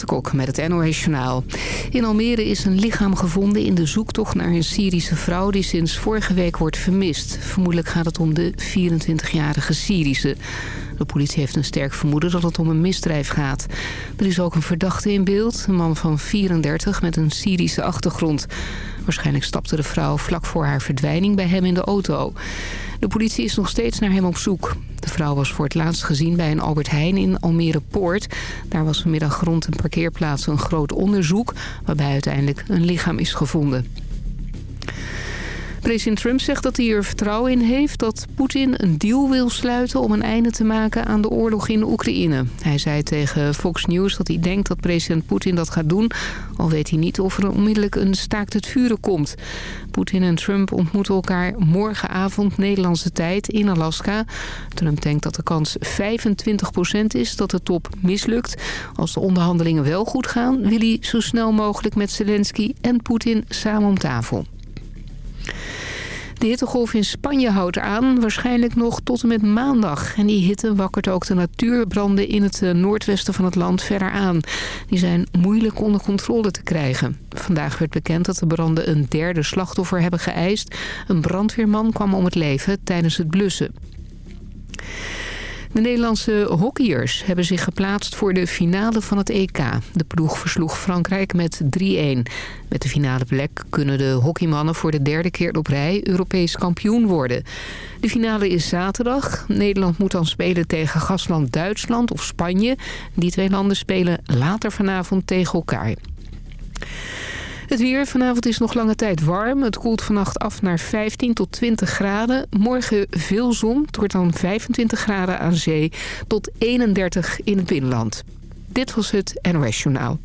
Renate met het NOS Journaal. In Almere is een lichaam gevonden in de zoektocht naar een Syrische vrouw... die sinds vorige week wordt vermist. Vermoedelijk gaat het om de 24-jarige Syrische. De politie heeft een sterk vermoeden dat het om een misdrijf gaat. Er is ook een verdachte in beeld, een man van 34 met een Syrische achtergrond. Waarschijnlijk stapte de vrouw vlak voor haar verdwijning bij hem in de auto. De politie is nog steeds naar hem op zoek. De vrouw was voor het laatst gezien bij een Albert Heijn in Almere Poort. Daar was vanmiddag rond een parkeerplaats een groot onderzoek... waarbij uiteindelijk een lichaam is gevonden. President Trump zegt dat hij er vertrouwen in heeft dat Poetin een deal wil sluiten om een einde te maken aan de oorlog in Oekraïne. Hij zei tegen Fox News dat hij denkt dat president Poetin dat gaat doen, al weet hij niet of er onmiddellijk een staakt het vuren komt. Poetin en Trump ontmoeten elkaar morgenavond Nederlandse tijd in Alaska. Trump denkt dat de kans 25% is dat de top mislukt. Als de onderhandelingen wel goed gaan, wil hij zo snel mogelijk met Zelensky en Poetin samen om tafel. De hittegolf in Spanje houdt aan, waarschijnlijk nog tot en met maandag. En die hitte wakkert ook de natuurbranden in het eh, noordwesten van het land verder aan. Die zijn moeilijk onder controle te krijgen. Vandaag werd bekend dat de branden een derde slachtoffer hebben geëist. Een brandweerman kwam om het leven tijdens het blussen. De Nederlandse hockeyers hebben zich geplaatst voor de finale van het EK. De ploeg versloeg Frankrijk met 3-1. Met de finale plek kunnen de hockeymannen voor de derde keer op rij Europees kampioen worden. De finale is zaterdag. Nederland moet dan spelen tegen gastland Duitsland of Spanje. Die twee landen spelen later vanavond tegen elkaar. Het weer vanavond is nog lange tijd warm. Het koelt vannacht af naar 15 tot 20 graden. Morgen veel zon. Het wordt dan 25 graden aan zee tot 31 in het binnenland. Dit was het NOS Journaal.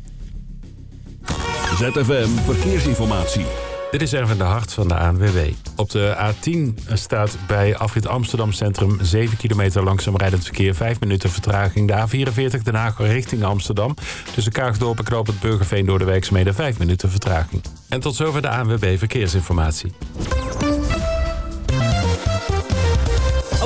ZFM Verkeersinformatie. Dit is Erwin de Hart van de ANWB. Op de A10 staat bij afrit Amsterdam Centrum 7 kilometer langzaam rijdend verkeer. 5 minuten vertraging. De A44 Den Haag richting Amsterdam. Tussen Kaagdorp en Knoop het Burgerveen door de werkzaamheden 5 minuten vertraging. En tot zover de ANWB Verkeersinformatie.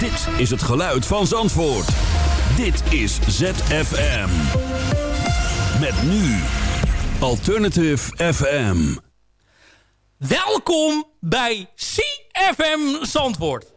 Dit is het geluid van Zandvoort. Dit is ZFM. Met nu Alternative FM. Welkom bij CFM Zandvoort.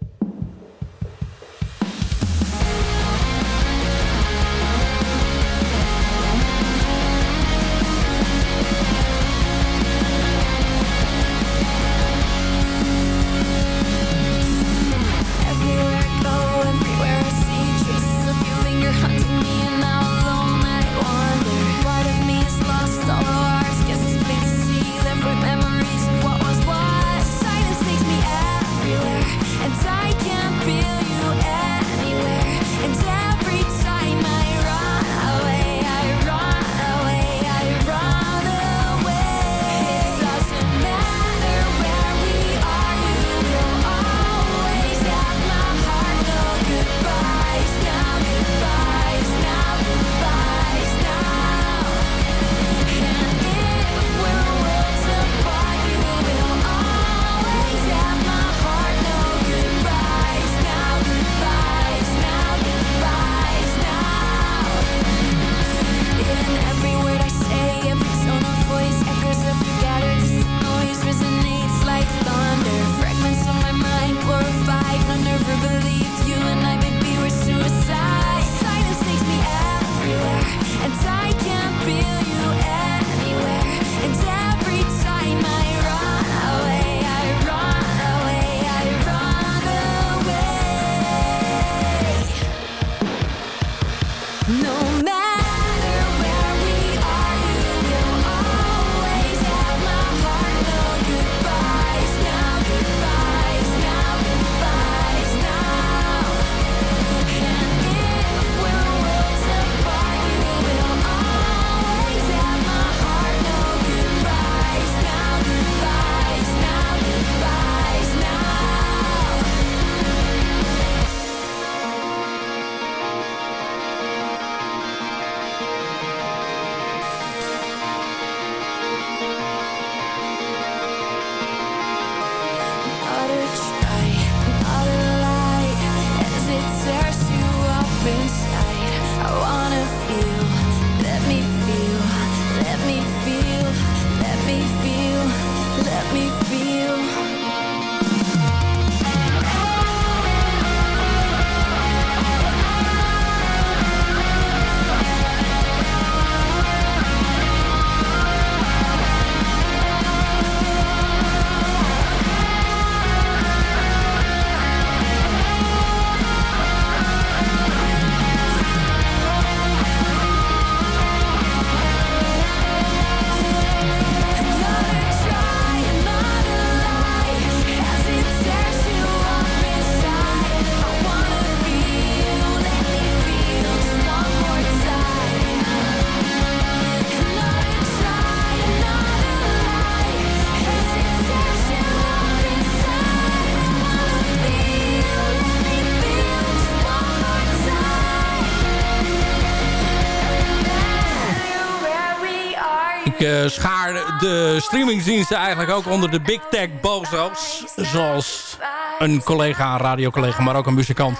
De streamingsdiensten eigenlijk ook onder de Big Tech bozo's. Zoals een collega, een radiocollega, maar ook een muzikant...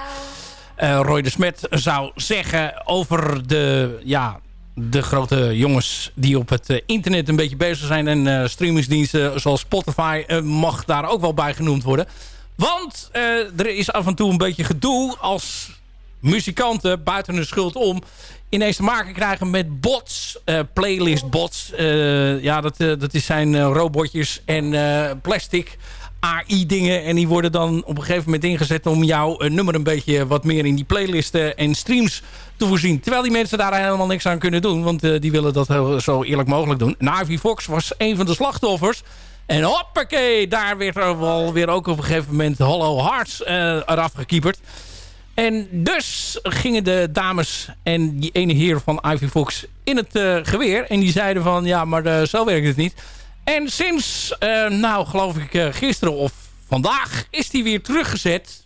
Uh, Roy de Smet zou zeggen over de, ja, de grote jongens die op het uh, internet een beetje bezig zijn. En uh, streamingsdiensten zoals Spotify mag daar ook wel bij genoemd worden. Want er is af en toe een beetje gedoe als muzikanten buiten hun schuld om ineens te maken krijgen met bots, uh, playlist bots. Uh, ja, dat, uh, dat zijn robotjes en plastic AI dingen. En die worden dan op een gegeven moment ingezet om jouw nummer een beetje wat meer in die playlisten en streams te voorzien. Terwijl die mensen daar helemaal niks aan kunnen doen. Want die willen dat zo eerlijk mogelijk doen. En Fox was een van de slachtoffers. En hoppakee, daar werd er wel weer ook op een gegeven moment Hollow Hearts eraf gekieperd. En dus gingen de dames en die ene heer van Ivy Fox in het uh, geweer. En die zeiden van, ja, maar uh, zo werkt het niet. En sinds, uh, nou geloof ik gisteren of vandaag, is die weer teruggezet.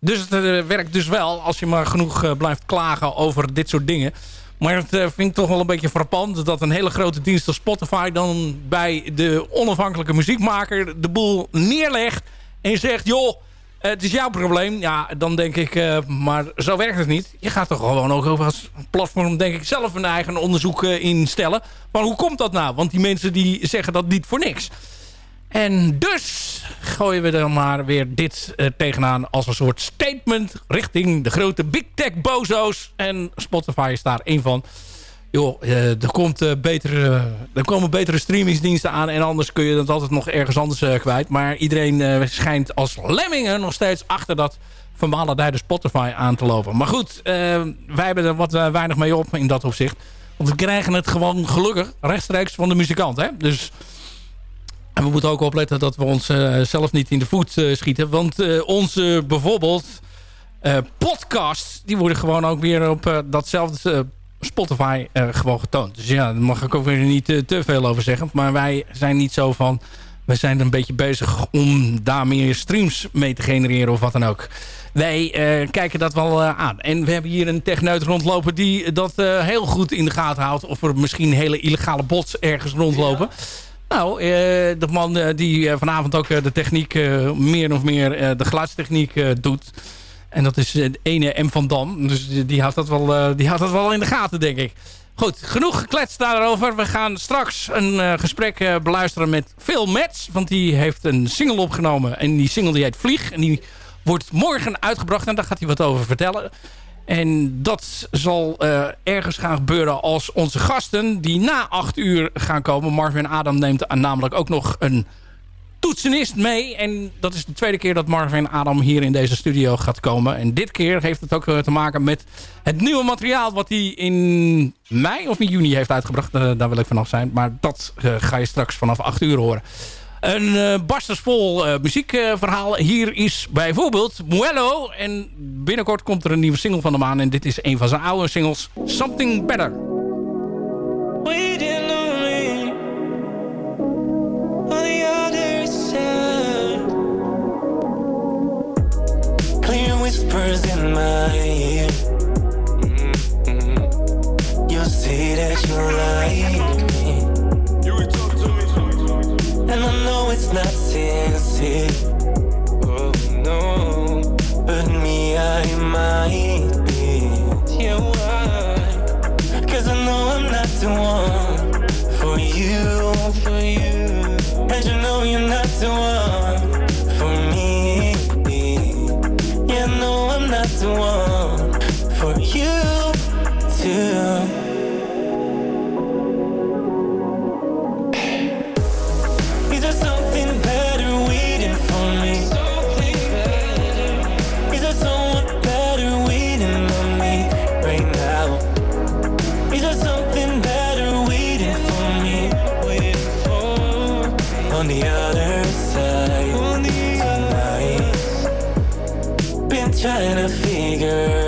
Dus het werkt dus wel, als je maar genoeg blijft klagen over dit soort dingen. Maar het vind ik toch wel een beetje frappant... dat een hele grote dienst als Spotify dan bij de onafhankelijke muziekmaker... de boel neerlegt en zegt... joh, het is jouw probleem. Ja, dan denk ik, uh, maar zo werkt het niet. Je gaat toch gewoon ook als platform, denk ik, zelf een eigen onderzoek uh, instellen. Maar hoe komt dat nou? Want die mensen die zeggen dat niet voor niks. En dus gooien we er maar weer dit tegenaan als een soort statement richting de grote big tech bozo's. En Spotify is daar één van joh, uh, er, komt, uh, betere, er komen betere streamingsdiensten aan... en anders kun je dat altijd nog ergens anders kwijt. Maar iedereen schijnt als lemmingen nog steeds achter dat vermalendijde Spotify aan te lopen. Maar goed, wij hebben er wat weinig mee op in dat opzicht. Want we krijgen het gewoon gelukkig rechtstreeks van de muzikant. Hè? Dus... En we moeten ook opletten dat we ons zelf niet in de voet schieten. Want onze bijvoorbeeld podcasts... die worden gewoon ook weer op datzelfde Spotify uh, gewoon getoond. Dus ja, daar mag ik ook weer niet uh, te veel over zeggen. Maar wij zijn niet zo van... We zijn een beetje bezig om daar meer streams mee te genereren of wat dan ook. Wij uh, kijken dat wel aan. En we hebben hier een techneut rondlopen die dat heel goed in de gaten houdt. Of er misschien hele illegale bots ergens rondlopen. Ja. Nou, de man die vanavond ook de techniek, meer of meer de geluidstechniek doet... En dat is de ene M van Dam. Dus die houdt, dat wel, uh, die houdt dat wel in de gaten, denk ik. Goed, genoeg gekletst daarover. We gaan straks een uh, gesprek beluisteren met Phil Metz. Want die heeft een single opgenomen. En die single die heet Vlieg. En die wordt morgen uitgebracht. En daar gaat hij wat over vertellen. En dat zal ergens gaan gebeuren als onze gasten... die na acht uur gaan komen. Marvin Adam neemt namelijk ook nog een toetsenist mee. En dat is de tweede keer dat Marvin Adam hier in deze studio gaat komen. En dit keer heeft het ook eh, te maken met het nieuwe materiaal... wat hij in mei of in juni heeft uitgebracht. Uh, daar wil ik vanaf zijn. Maar dat uh, ga je straks vanaf 8 uur horen. Een uh, muziekverhaal. Hier is bijvoorbeeld Muello. En binnenkort komt er een nieuwe single van hem aan. En dit is een van zijn oude singles. Something Better. Whispers in my ear. Mm-hmm. You say that you like me. And I know it's not sincere. Oh no. But me, I might be. Yeah, why? Cause I know I'm not the one for you. For you. And you know you're not the one one yeah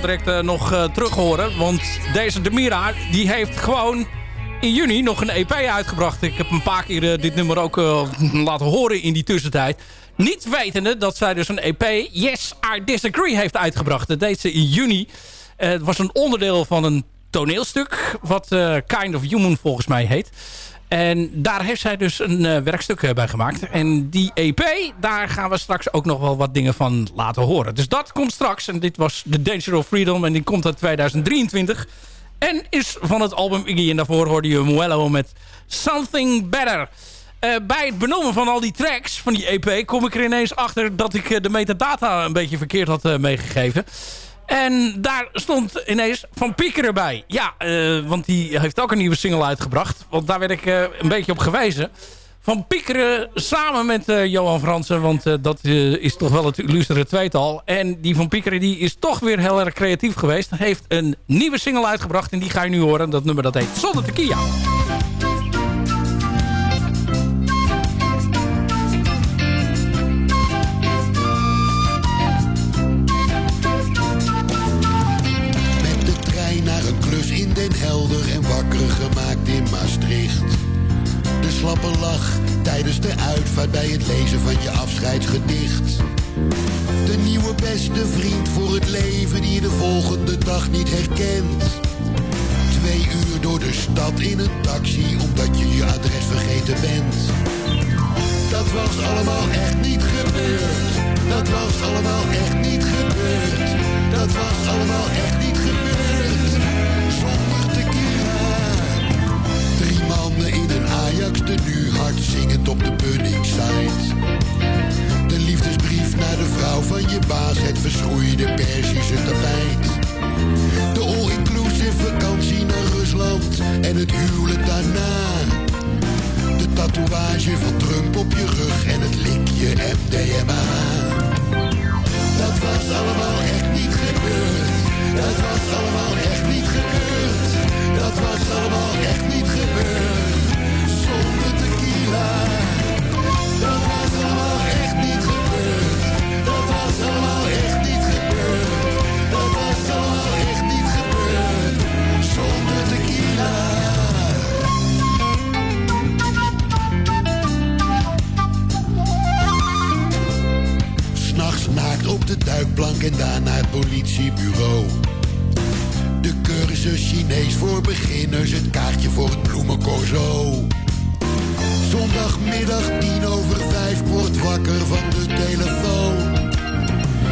direct eh, nog eh, terug horen. Want deze Demira, die heeft gewoon in juni nog een EP uitgebracht. Ik heb een paar keer eh, dit nummer ook laten horen in die tussentijd. Niet wetende dat zij dus een EP Yes, I Disagree heeft uitgebracht. Dat deed ze in juni. het was een onderdeel van een toneelstuk. Wat Kind of Human volgens mij heet. En daar heeft zij dus een eh, werkstuk eh, bij gemaakt. En die EP, daar gaan we straks ook nog wel wat dingen van laten horen. Dus dat komt straks. En dit was The Danger of Freedom. En die komt uit 2023. En is van het album Iggy. En daarvoor hoorde je Muello met Something Better. Eh, bij het benoemen van al die tracks van die EP... kom ik er ineens achter dat ik de metadata een beetje verkeerd had meegegeven. En daar stond ineens Van Piekeren bij. Ja, eh, want die heeft ook een nieuwe single uitgebracht. Want daar werd ik eh, een beetje op gewezen. Van Piekeren eh, samen met Johan Fransen. Want dat is toch wel het illustere tweetal. En die Van Piekeren die is toch weer heel erg creatief geweest. Heeft een nieuwe single uitgebracht. En die ga je nu horen. Dat nummer dat heet Zonder Tequila. Gemaakt in Maastricht. De slappe lach tijdens de uitvaart bij het lezen van je afscheidsgedicht. De nieuwe beste vriend voor het leven die je de volgende dag niet herkent. Twee uur door de stad in een taxi omdat je je adres vergeten bent. Dat was allemaal echt niet gebeurd. Dat was allemaal echt niet gebeurd. Dat was allemaal echt niet gebeurd. Ajax nu hard zingend op de Bunningside. De liefdesbrief naar de vrouw van je baas, het verschroeide Perzische tapijt. De all-inclusive vakantie naar Rusland en het huwelijk daarna. De tatoeage van Trump op je rug en het likje MDMA. Dat was allemaal echt niet gebeurd. Dat was allemaal echt niet gebeurd. Dat was allemaal echt niet gebeurd. Voor beginners, het kaartje voor het bloemencorso. Zondagmiddag tien over vijf wordt wakker van de telefoon.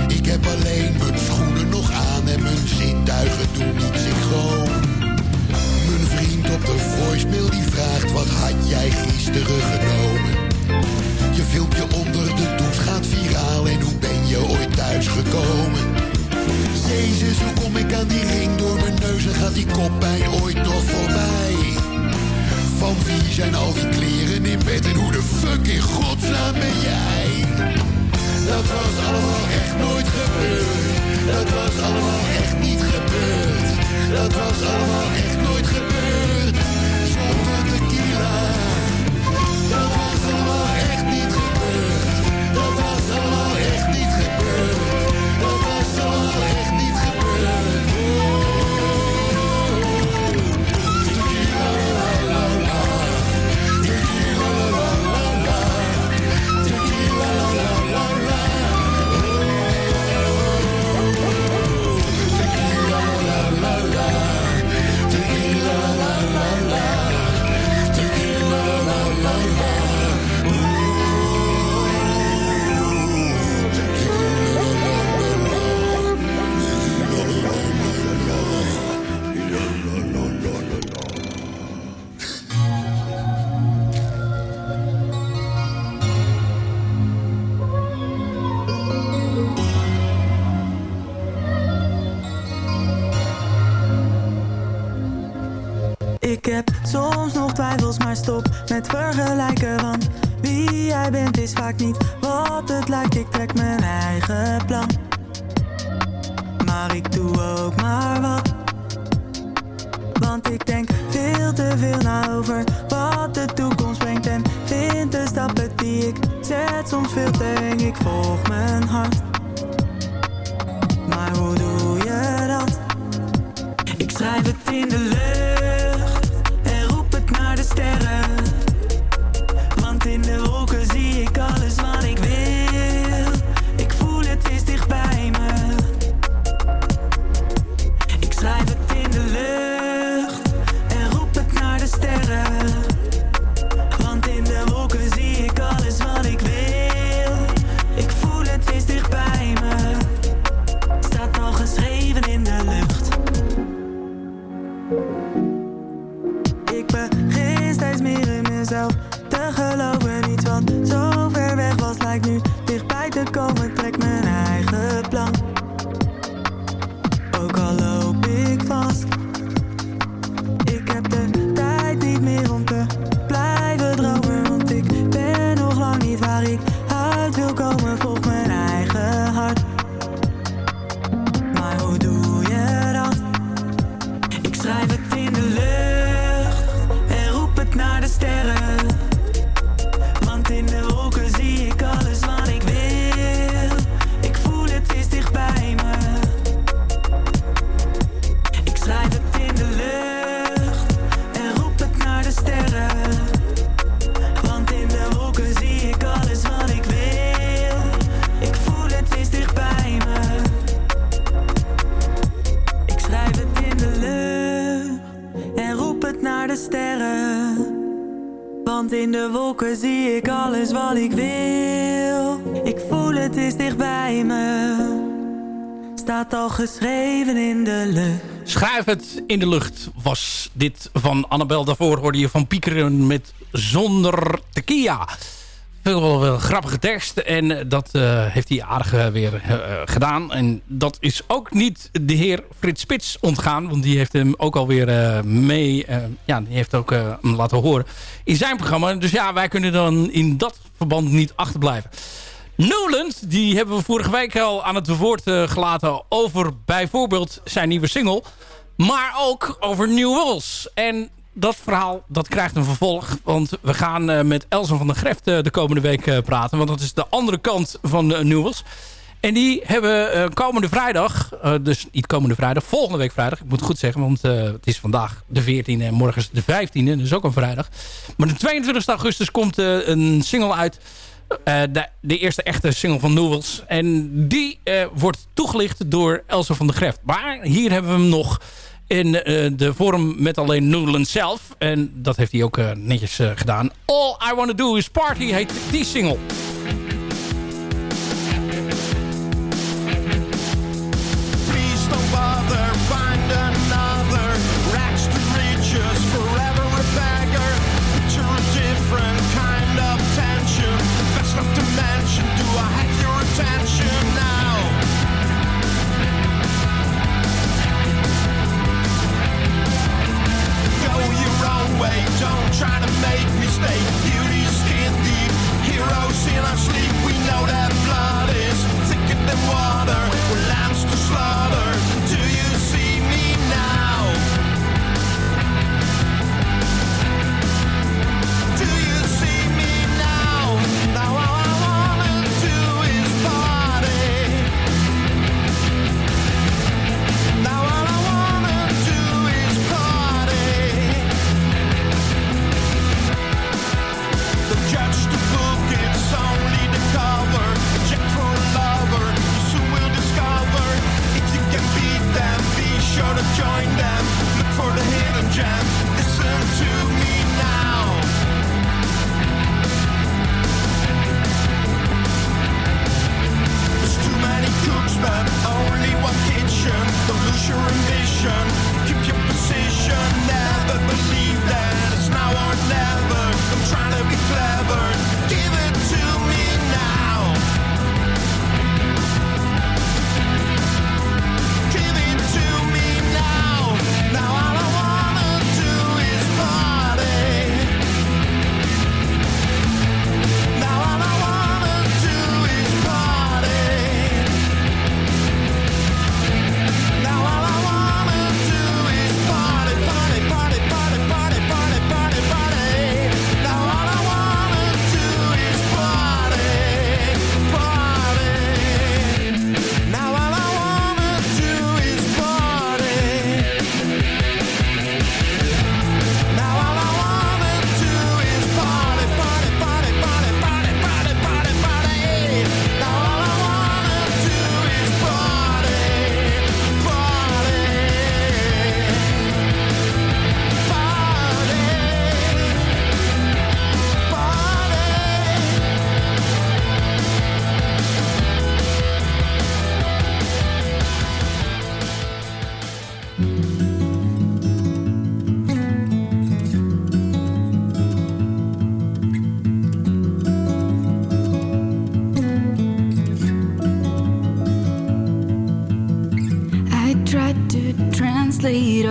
Ik heb alleen mijn schoenen nog aan en mijn zintuigen doen niet synchroon. Mijn vriend op de voicemail die vraagt wat had jij gisteren genomen? Je filmpje onder de douche gaat viraal en hoe ben je ooit thuis gekomen? Jezus, hoe kom ik aan die ring door mijn neus en gaat die koppijn ooit nog voorbij? Van wie zijn al die kleren in bed en hoe de fuck in godsnaam ben jij? Dat was allemaal echt nooit gebeurd. Dat was allemaal echt niet gebeurd. Dat was allemaal echt nooit gebeurd. Vaak niet geschreven in de lucht. Schrijf het in de lucht was dit van Annabel. Daarvoor hoorde je van Piekeren met Zonder Tequila. Veel wel, grappige tekst. En dat uh, heeft hij aardig uh, weer uh, gedaan. En dat is ook niet de heer Frits Spits ontgaan. Want die heeft hem ook alweer mee... ja, die heeft ook hem laten horen in zijn programma. Dus ja, wij kunnen dan in dat verband niet achterblijven. Newland, die hebben we vorige week al aan het woord gelaten... over bijvoorbeeld zijn nieuwe single... Maar ook over New Walls. En dat verhaal dat krijgt een vervolg. Want we gaan uh, met Elsa van der Greft uh, de komende week praten. Want dat is de andere kant van de Newells. En die hebben komende vrijdag, dus niet komende vrijdag, volgende week vrijdag. Ik moet het goed zeggen, want het is vandaag de 14e en morgen is de 15e. Dus ook een vrijdag. Maar de 22 augustus komt een single uit. De, de, eerste echte single van Newells. En die wordt toegelicht door Elsa van der Greft. Maar hier hebben we hem nog in uh, de vorm met alleen Noodland zelf. En dat heeft hij ook netjes gedaan. All I Wanna Do Is Party heet die single.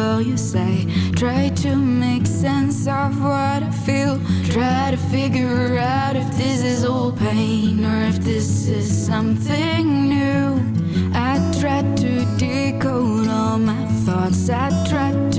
You say. Try to make sense of what I feel. Try to figure out if this is all pain or if this is something new. I tried to decode all my thoughts. I tried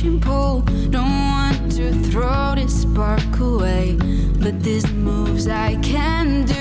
Don't want to throw this spark away, but these moves I can do.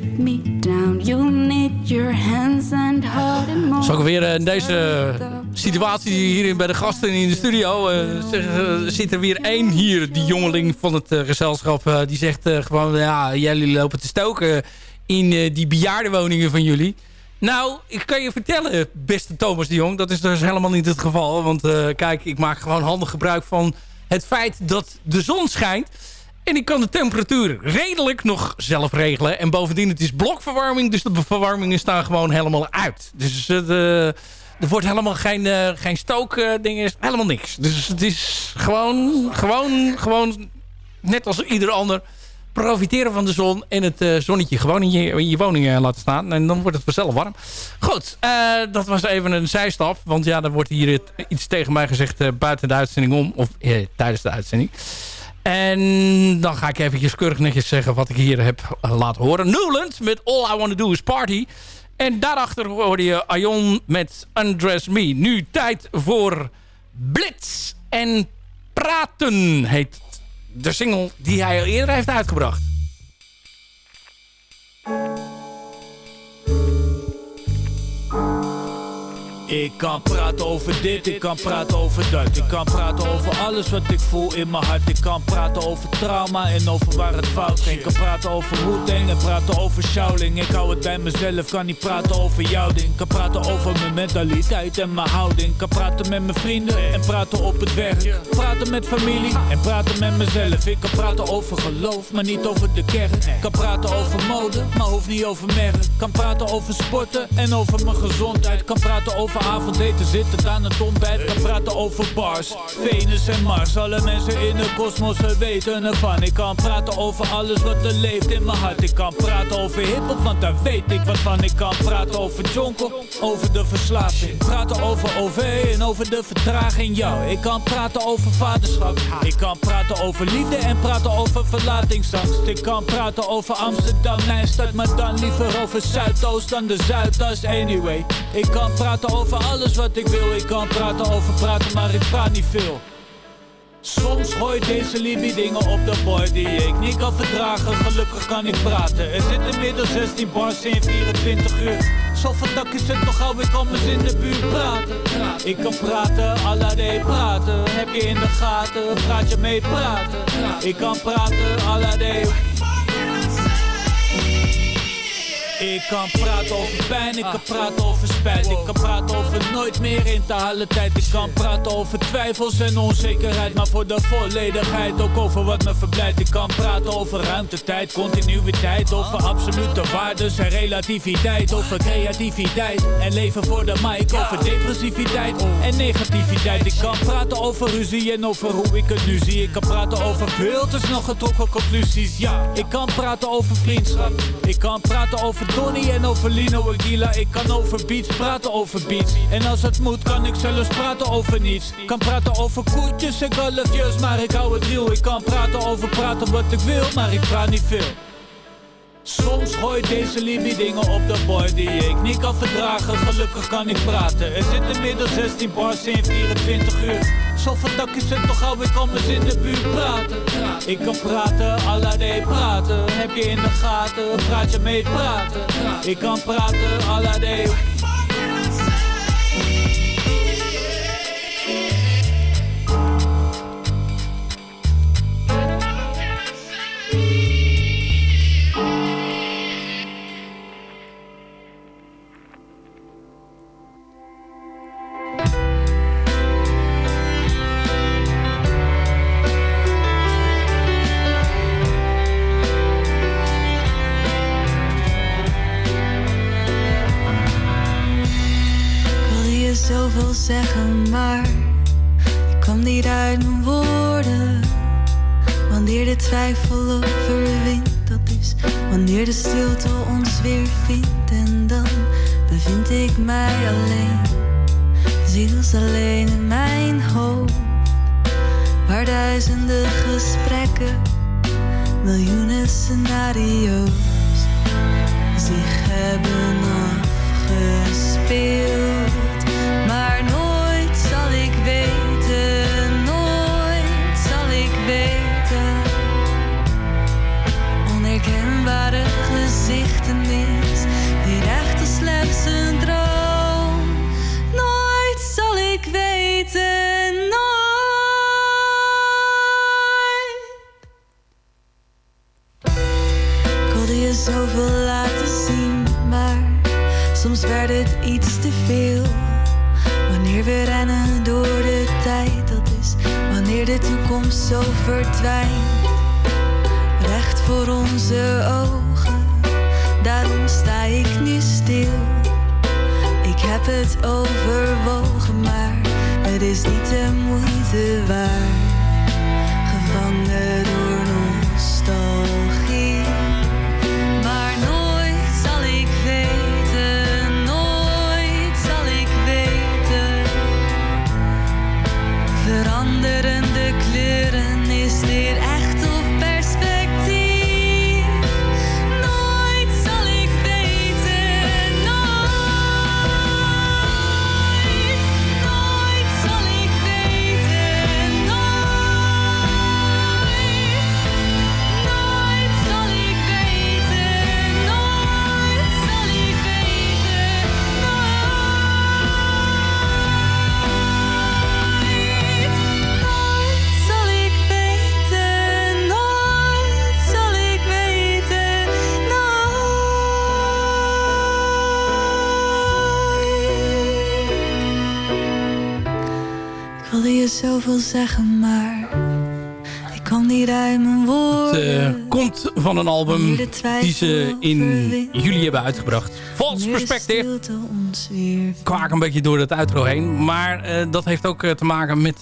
Strip me down. Need your hands and ik weer eh, in deze situatie hier bij de gasten in de studio... eh, eh, zit er weer één hier, die jongeling van het eh, gezelschap... eh, die zegt eh, gewoon, ja, jullie lopen te stoken in eh, die bejaardenwoningen van jullie. Nou, ik kan je vertellen, beste Thomas de Jong... dat is dus helemaal niet het geval. Want eh, kijk, ik maak gewoon handig gebruik van het feit dat de zon schijnt... En ik kan de temperatuur redelijk nog zelf regelen. En bovendien, het is blokverwarming. Dus de verwarmingen staan gewoon helemaal uit. Dus eh, er wordt helemaal geen, eh geen stookding. is helemaal niks. Dus het is gewoon, gewoon, gewoon net als ieder ander profiteren van de zon en het eh, zonnetje gewoon in je, in je woning eh, laten staan. En dan wordt het vanzelf warm. Goed, eh, dat was even een zijstap. Want ja, er wordt hier iets tegen mij gezegd eh, buiten de uitzending om. Of eh, tijdens de uitzending. En dan ga ik eventjes keurig netjes zeggen wat ik hier heb eh, laten horen. Newland met All I Want To Do Is Party. En daarachter hoorde je Aion met Undress Me. Nu tijd voor Blitz en Praten heet de single die hij al eerder heeft uitgebracht. Ik kan praten over dit, ik kan praten over dat. Ik kan praten over alles wat ik voel in mijn hart. Ik kan praten over trauma en over waar het fout. Ik kan praten over Wu-Tang en praten over Shaolin. Ik hou het bij mezelf, kan niet praten over jouw ding. Ik kan praten over mijn mentaliteit en mijn houding. Kan praten met mijn vrienden en praten op het werk. Praten met familie en praten met mezelf. Ik kan praten over geloof, maar niet over de kerk. Ik kan praten over mode, maar hoeft niet over merk. Ik kan praten over sporten en over mijn gezondheid. Kan praten over avondeten, zitten aan het ontbijt. Kan praten over bars, Venus en Mars. Alle mensen in de kosmos weten ervan. Ik kan praten over alles wat er leeft in mijn hart. Ik kan praten over hiphop, want daar weet ik wat van. Ik kan praten over jonkel, over de verslaving. Praten over OV en over de vertraging. Ja, ik kan praten over vaderschap. Ik kan praten over liefde en praten over verlatingsangst. Ik kan praten over Amsterdam, mijn stad, maar dan liever over Zuidoost dan de Zuidas. Anyway, ik kan praten over alles wat ik wil. Ik kan praten over praten, maar ik praat niet veel. Soms gooit deze Libby dingen op de boy die ik niet kan verdragen. Gelukkig kan ik praten. Er zitten inmiddels 16 bars in 24 uur. Zoveel is het toch gauw, ik eens in de buurt praten. Ik kan praten, alade praten. Heb je in de gaten, praat je mee praten. Ik kan praten, alade. Ik kan praten over pijn, ik kan praten over spijt. Ik kan praten over nooit meer in te halen tijd. Ik kan praten over twijfels en onzekerheid Maar voor de volledigheid ook over wat me verblijdt. Ik kan praten over ruimte, tijd, continuïteit Over absolute waardes en relativiteit Over creativiteit en leven voor de mic Over depressiviteit en negativiteit. Ik kan praten over ruzie en over hoe ik het nu zie. Ik kan praten over veel te snel getrokken conclusies Ja, ik kan praten over vriendschap. Ik kan praten over Donnie en over Lino Aguila Ik kan over beats praten over beats. En als het moet kan ik zelfs praten over niets. Kan praten over koetjes en kalfjes Maar ik hou het real. Ik kan praten over praten wat ik wil Maar ik praat niet veel Soms gooit deze Libby dingen op de boy die ik niet kan verdragen. Gelukkig kan ik praten. Er zitten inmiddels 16 bars in 24 uur. Zoveel is het toch hou ik anders in de buurt praten. Ik kan praten, alade praten. Heb je in de gaten, praat je mee praten. Ik kan praten, alade niet uit mijn Het eh, komt van een album die ze in juli hebben uitgebracht. False Perspective. Kwaak een beetje door het outro heen. Maar eh, dat heeft ook eh, te maken met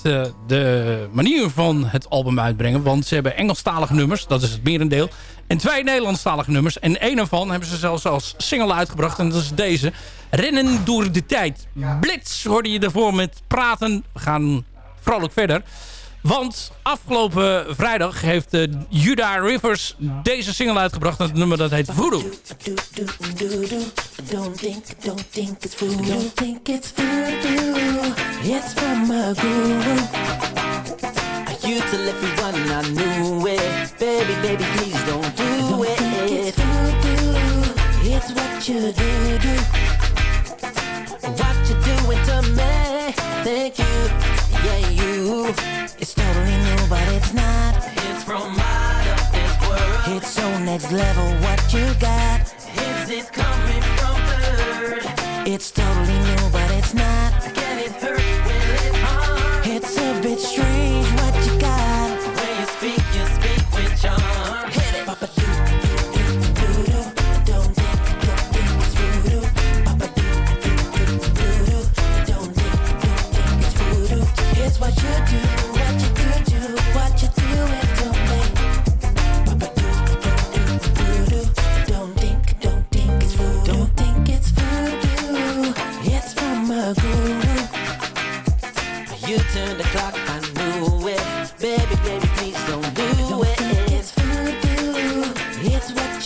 de manier van het album uitbrengen. Want ze hebben Engelstalige nummers, dat is het merendeel. En twee Nederlandstalige nummers. En één ervan hebben ze zelfs als single uitgebracht. En dat is deze. Rennen door de tijd. Blitz hoorde je ervoor met praten. We gaan vrolijk verder. Want afgelopen vrijdag heeft eh, Judah Rivers deze single uitgebracht. Het nummer dat heet Voodoo. Don't think, don't think it's voodoo. Don't think it's voodoo. It's from a guru. I used to let me run, I knew it. Baby, baby, please don't do it. It's voodoo. It's what you do, do. What you doing to me? Thank you, It's totally new, but it's not. It's from out of this world. It's so next level what you got. Is it coming from third? It's totally new, but it's not. Can it hurt? Will it harm? It's a bit strange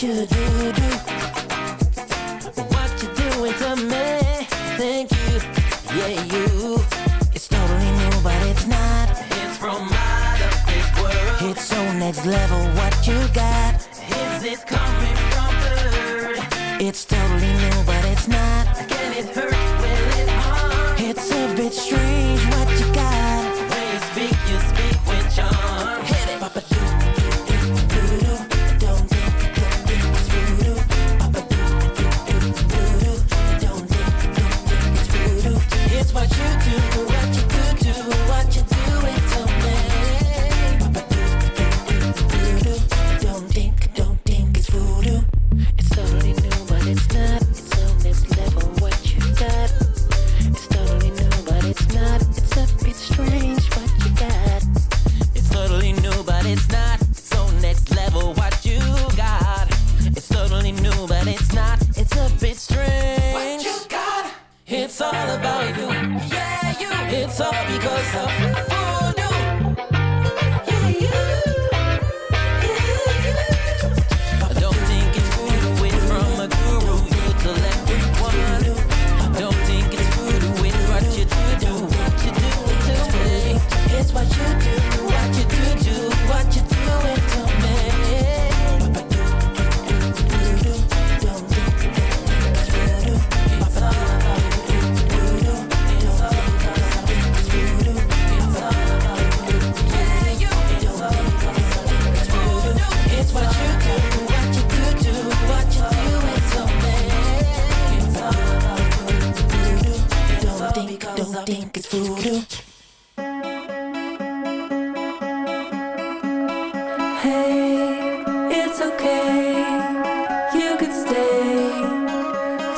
you do what you doing to me. Thank you, yeah you. It's totally new, but it's not. It's from out of world. It's so next level. What you got? Is it coming from the her? It's totally new, but it's not. Can it hurt? Will it harm? It's a bit strange.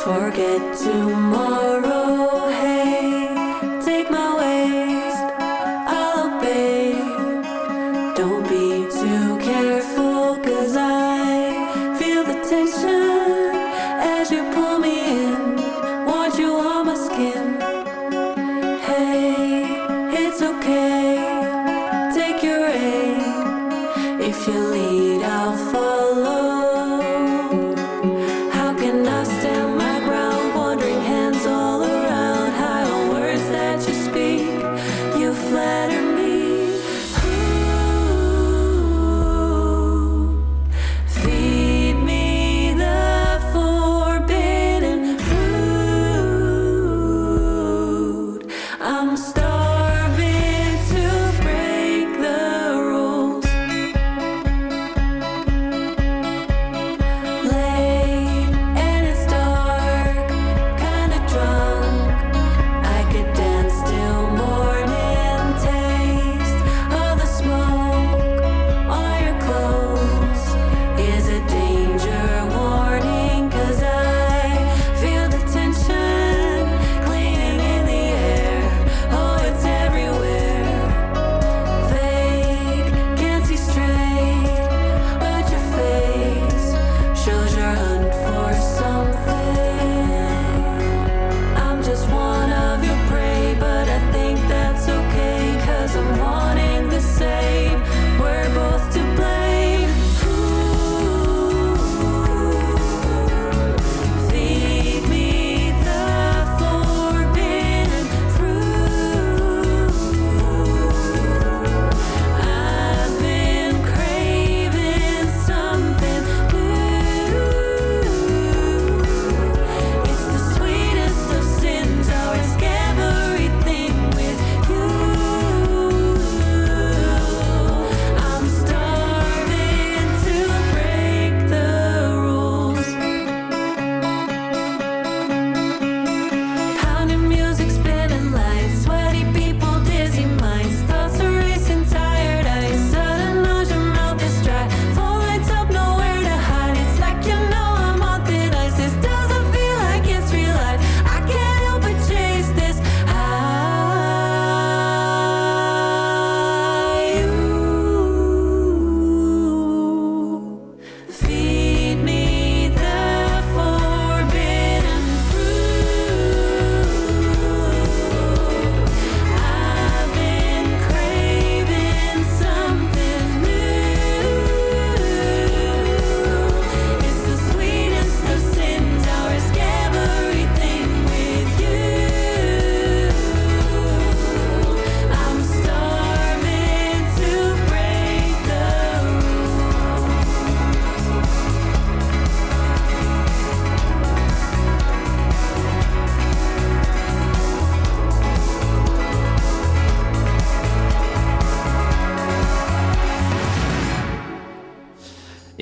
Forget tomorrow.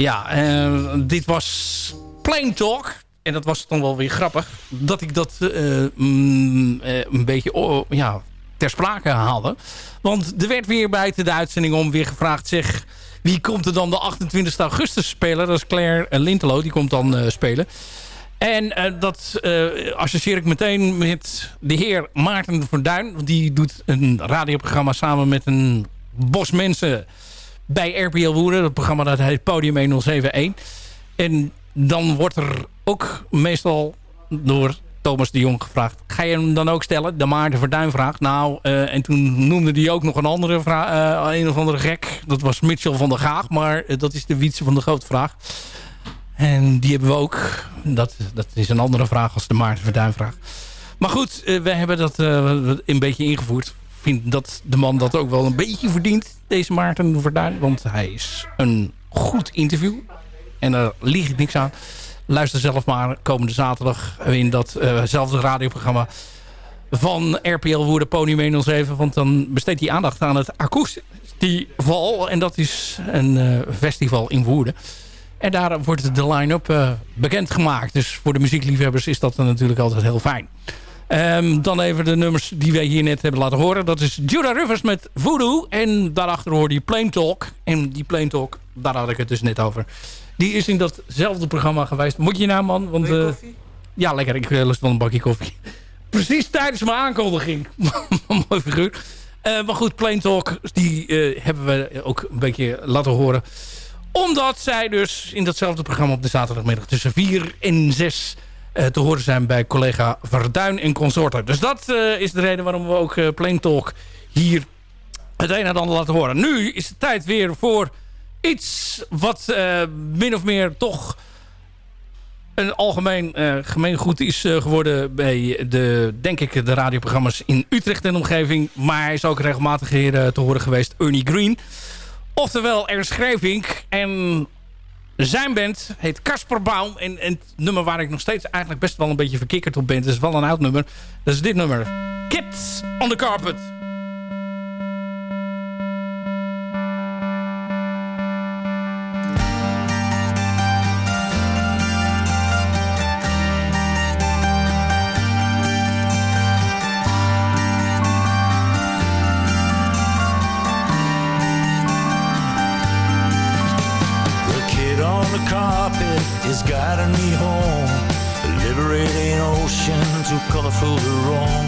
Ja, eh, dit was Plain Talk. En dat was dan wel weer grappig. Dat ik dat eh, mm, eh, een beetje oh, ja, ter sprake haalde. Want er werd weer buiten de uitzending om weer gevraagd... zeg, wie komt er dan de 28 augustus spelen? Dat is Claire Lintelo, die komt dan spelen. En dat eh, associeer ik meteen met de heer Maarten Verduin. Want die doet een radioprogramma samen met een bos mensen bij RPL Woerden. Het programma dat heet Podium 1071. En dan wordt er ook meestal door Thomas de Jong gevraagd... ga je hem dan ook stellen? De Maarten Verduin vraagt. Nou, eh, en toen noemde hij ook nog een andere vraag, eh, een of andere gek. Dat was Mitchell van der Gaag, maar eh, dat is de Wietse van de Grote Vraag. En die hebben we ook. Dat, dat is een andere vraag als de Maarten Verduin vraag. Maar goed, we hebben dat een beetje ingevoerd. Vind dat de man dat ook wel een beetje verdient, deze Maarten Verduin. Want hij is een goed interview. En daar lieg ik niks aan. Luister zelf maar komende zaterdag in datzelfde radioprogramma van RPL Woerden Podium 107. Want dan besteedt hij aandacht aan het Acoustival. En dat is een eh, festival in Woerden. En daar wordt de line-up eh, bekendgemaakt. Dus voor de muziekliefhebbers is dat dan natuurlijk altijd heel fijn. Ehm, dan even de nummers die wij hier net hebben laten horen. Dat is Judah Rivers met Voodoo. En daarachter hoorde je Plain Talk. En die Plain Talk, daar had ik het dus net over. Die is in datzelfde programma geweest. Moet je nou man? Want, eh, ja, lekker. Ik eh, lust wel een bakje koffie. Precies tijdens mijn aankondiging. Mooi figuur. Eh, maar goed, Plain Talk, die hebben we ook een beetje laten horen. Omdat zij dus in datzelfde programma op de zaterdagmiddag tussen 4 en 6 eh, te horen zijn bij collega Verduin en consorten. Dus dat eh, is de reden waarom we ook eh, Plain Talk hier het een en ander laten horen. Nu is het tijd weer voor iets wat eh, min of meer toch een algemeen eh gemeengoed is eh, geworden bij de, denk ik, de radioprogramma's in Utrecht en omgeving. Maar hij is ook regelmatig hier eh, te horen geweest, Ernie Green. Oftewel Ernst. En zijn band heet Casper Baum. En, en het nummer waar ik nog steeds eigenlijk best wel een beetje verkikkerd op ben. Het is wel een oud nummer. Dat is dit nummer. Kids on the Carpet. Colorful to roam.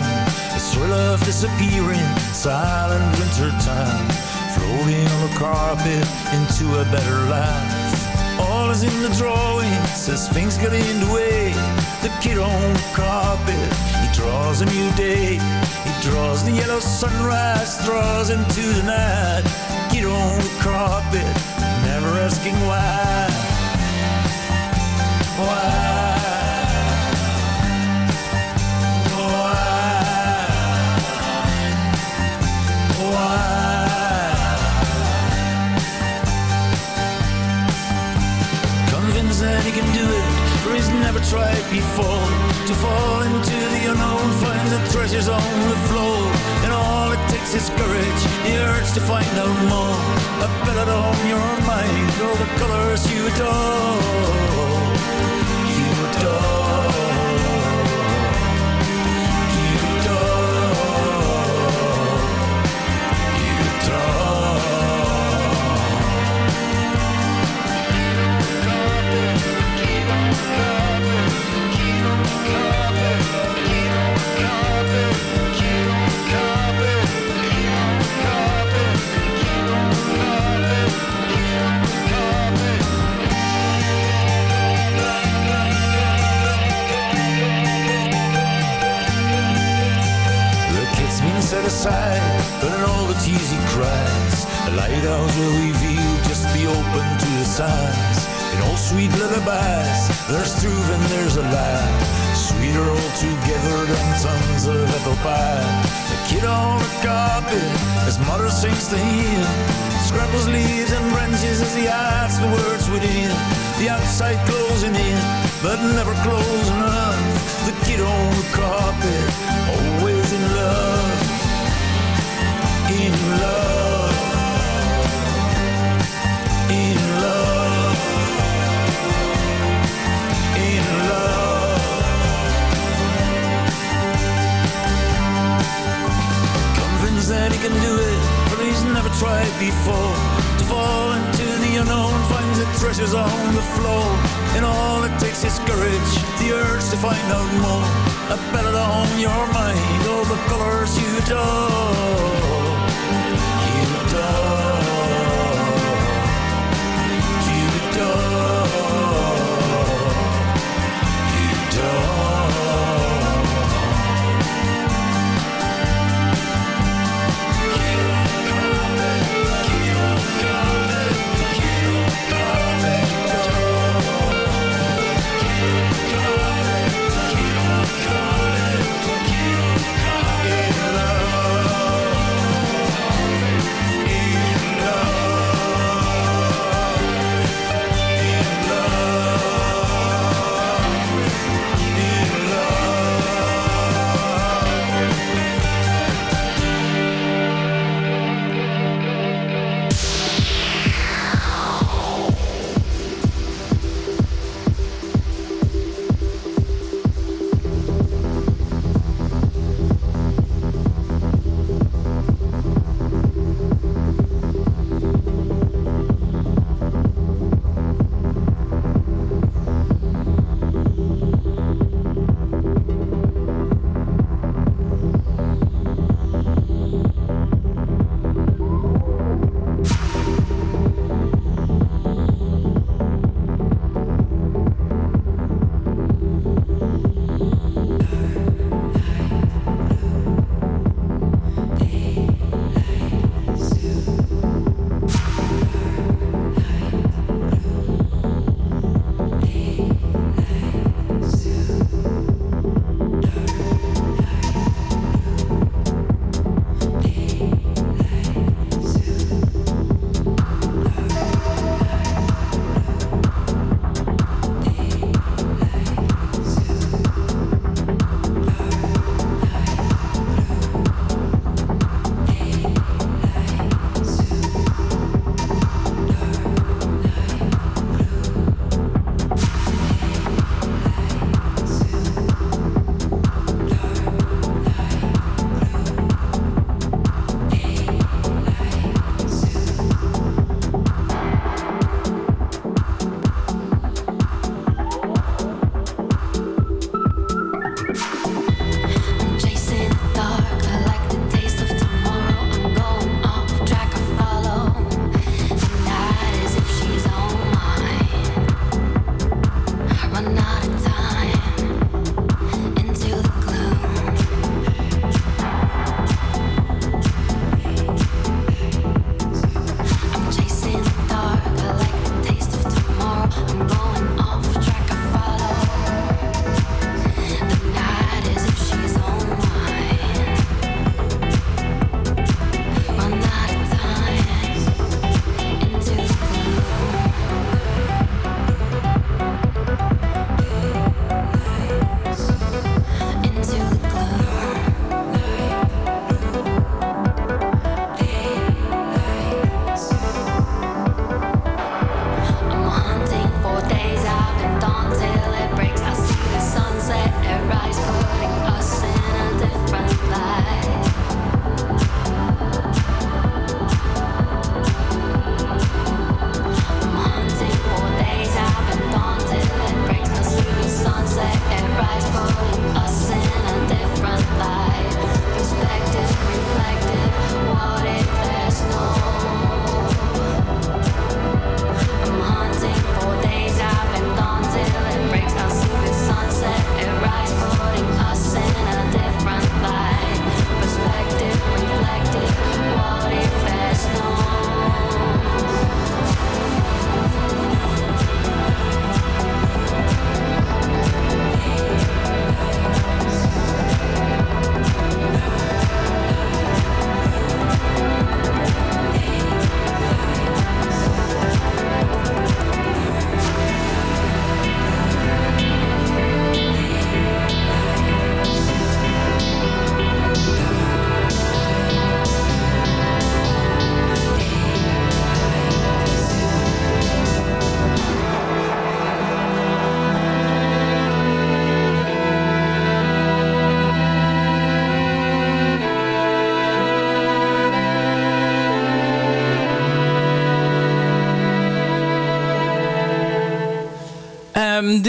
The thrill of disappearing, silent winter time. Floating on the carpet into a better life. All is in the drawings as things get in the way. The kid on the carpet, he draws a new day. He draws the yellow sunrise, draws into the night. Kid on the carpet, never asking why. Why? Convinced that he can do it, for he's never tried before. To fall into the unknown, find the treasures on the floor. And all it takes is courage, the urge to find out more. A ballad on your mind, all the colors you adore. You adore. the eyes, the words within, the outside closing in, but never closing up. The kid on the carpet, always in love, in love, in love, in love. Convinced that he can do it, but he's never tried before unknown, find the treasures on the floor. And all it takes is courage, the urge to find out more. A ballad on your mind, all the colors you adore.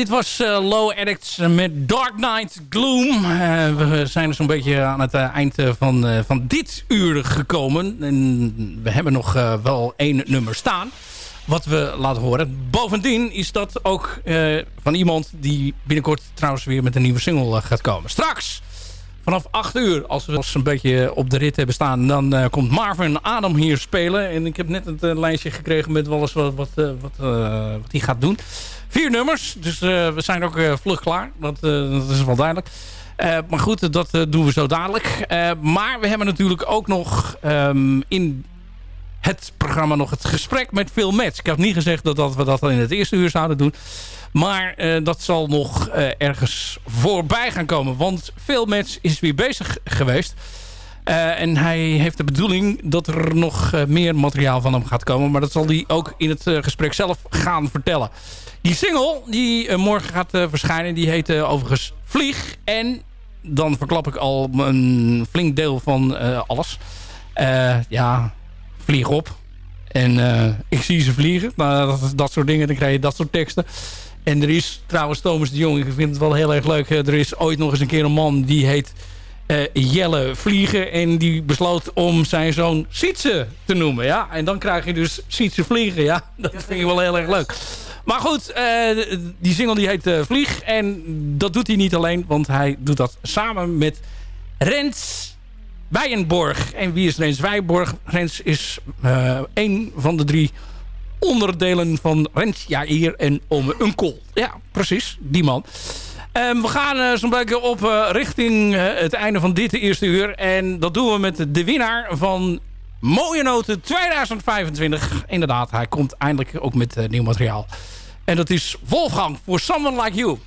Dit was eh, Low Addicts met Dark Knight Gloom. Eh, we zijn zo'n beetje aan het eh, eind van, van dit uur gekomen. En we hebben nog wel één nummer staan. Wat we laten horen. Bovendien is dat ook van iemand die binnenkort trouwens weer met een nieuwe single gaat komen. Straks vanaf 8 uur, als we een beetje op de rit hebben staan... dan komt Marvin Adam hier spelen. En ik heb net het eh, lijstje gekregen met wel wat, wat, wat hij gaat doen. Vier nummers, dus eh, we zijn ook eh, vlug klaar. Dat, eh, dat is wel duidelijk. Maar goed, dat doen we zo dadelijk. Maar we hebben natuurlijk ook nog ehm, in het programma nog het gesprek met Phil Metz. Ik heb niet gezegd dat, dat we dat in het eerste uur zouden doen. Maar dat zal nog ergens voorbij gaan komen. Want Phil Metz is weer bezig geweest. En hij heeft de bedoeling dat er nog meer materiaal van hem gaat komen. Maar dat zal hij ook in het gesprek zelf gaan vertellen. Die single die eh, morgen gaat eh, verschijnen, die heet eh, overigens Vlieg. En dan verklap ik al een flink deel van alles. Ja, vlieg op. En ik zie ze vliegen. Dat, dat soort dingen, dan krijg je dat soort teksten. En er is trouwens Thomas de Jong, ik vind het wel heel erg leuk. Er is ooit nog eens een keer een man die heet eh, Jelle Vliegen. En die besloot om zijn zoon Sietse te noemen. Ja? En dan krijg je dus Sietse Vliegen. Ja? Dat vind ik wel heel erg leuk. Maar goed, eh, die single die heet eh, Vlieg. En dat doet hij niet alleen, want hij doet dat samen met Rens Wijenborg. En wie is Rens Wijenborg? Rens is eh een van de drie onderdelen van Rens Jair en Ome Unkel. Ja, precies, die man. Ehm, we gaan eh, zo'n beetje op richting het einde van dit eerste uur. En dat doen we met de winnaar van Mooie Noten 2025. Inderdaad, hij komt eindelijk ook met eh, nieuw materiaal. En dat is Wolfgang voor Someone Like You.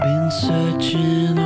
Been